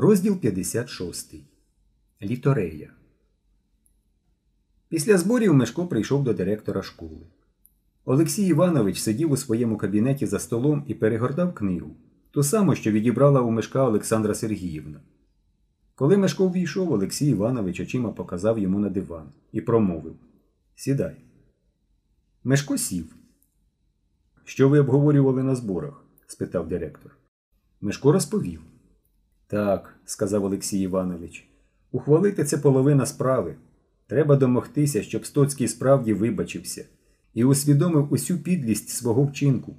Розділ 56. Літорея. Після зборів Мешко прийшов до директора школи. Олексій Іванович сидів у своєму кабінеті за столом і перегортав книгу, ту саму, що відібрала у Мешка Олександра Сергіївна. Коли Мешко ввійшов, Олексій Іванович очима показав йому на диван і промовив Сідай. Мешко сів. Що ви обговорювали на зборах? спитав директор. Мешко розповів. Так, сказав Олексій Іванович, ухвалити це половина справи. Треба домогтися, щоб Стоцький справді вибачився і усвідомив усю підлість свого вчинку.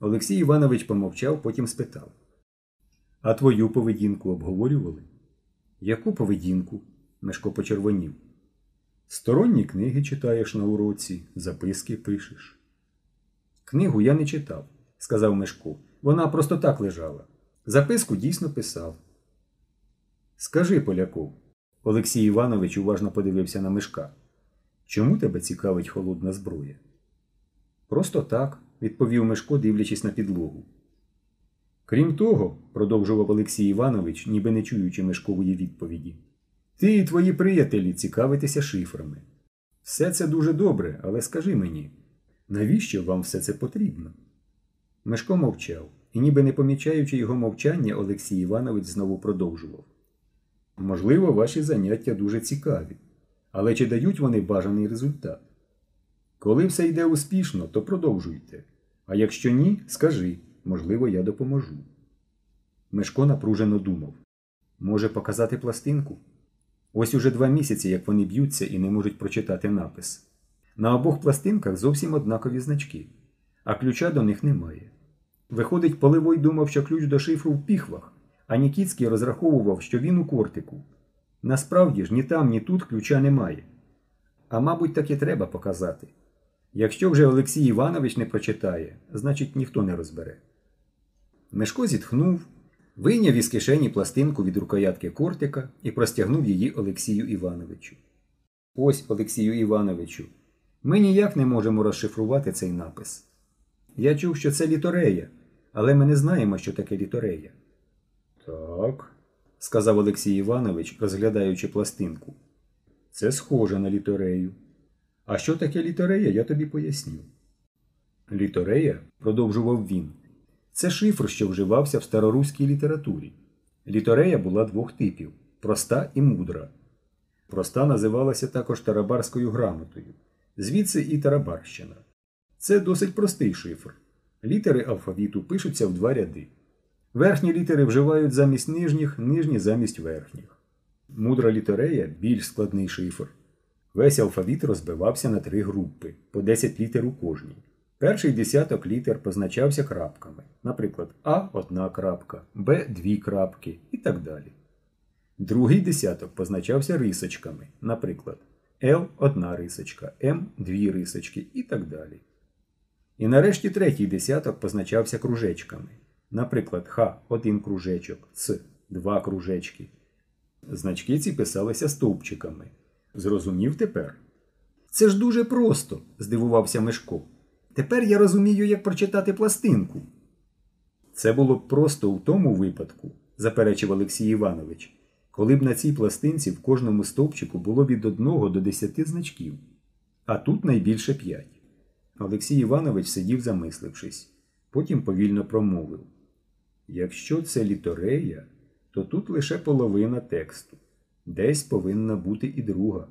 Олексій Іванович помовчав, потім спитав. А твою поведінку обговорювали? Яку поведінку? Мешко почервонів. Сторонні книги читаєш на уроці, записки пишеш. Книгу я не читав, сказав Мешко. Вона просто так лежала. Записку дійсно писав. Скажи, Поляков, Олексій Іванович уважно подивився на Мишка. Чому тебе цікавить холодна зброя? Просто так, відповів Мишко, дивлячись на підлогу. Крім того, продовжував Олексій Іванович, ніби не чуючи Мишкової відповіді, ти і твої приятелі цікавитеся шифрами. Все це дуже добре, але скажи мені, навіщо вам все це потрібно? Мишко мовчав, і, ніби не помічаючи його мовчання, Олексій Іванович знову продовжував. Можливо, ваші заняття дуже цікаві, але чи дають вони бажаний результат? Коли все йде успішно, то продовжуйте. А якщо ні, скажи, можливо, я допоможу. Мешко напружено думав може показати пластинку? Ось уже два місяці, як вони б'ються і не можуть прочитати напис. На обох пластинках зовсім однакові значки, а ключа до них немає. Виходить, Поливой думав, що ключ до шифру в піхвах, а Нікіцький розраховував, що він у кортику. Насправді ж ні там, ні тут ключа немає. А мабуть, так і треба показати. Якщо вже Олексій Іванович не прочитає, значить ніхто не розбере. Мешко зітхнув, вийняв із кишені пластинку від рукоятки кортика і простягнув її Олексію Івановичу. Ось, Олексію Івановичу, ми ніяк не можемо розшифрувати цей напис. Я чув, що це літорея, але ми не знаємо, що таке літорея. Так, сказав Олексій Іванович, розглядаючи пластинку. Це схоже на літорею. А що таке літорея, я тобі поясню. Літорея, продовжував він, це шифр, що вживався в староруській літературі. Літорея була двох типів проста і мудра. Проста називалася також тарабарською грамотою, звідси і тарабарщина. Це досить простий шифр. Літери алфавіту пишуться в два ряди. Верхні літери вживають замість нижніх, нижні замість верхніх. Мудра літерея більш складний шифр. Весь алфавіт розбивався на три групи, по 10 літер у кожній. Перший десяток літер позначався крапками, наприклад, А одна крапка, Б дві крапки і так далі. Другий десяток позначався рисочками, наприклад, Л одна рисочка, М дві рисочки і так далі. І нарешті третій десяток позначався кружечками. Наприклад, Х один кружечок, Ц два кружечки. Значки ці писалися стовпчиками. Зрозумів тепер? Це ж дуже просто, здивувався Мишко. Тепер я розумію, як прочитати пластинку. Це було б просто у тому випадку, заперечив Олексій Іванович, коли б на цій пластинці в кожному стовпчику було від 1 до 10 значків, а тут найбільше 5. Олексій Іванович сидів замислившись, потім повільно промовив. Якщо це літорея, то тут лише половина тексту, десь повинна бути і друга.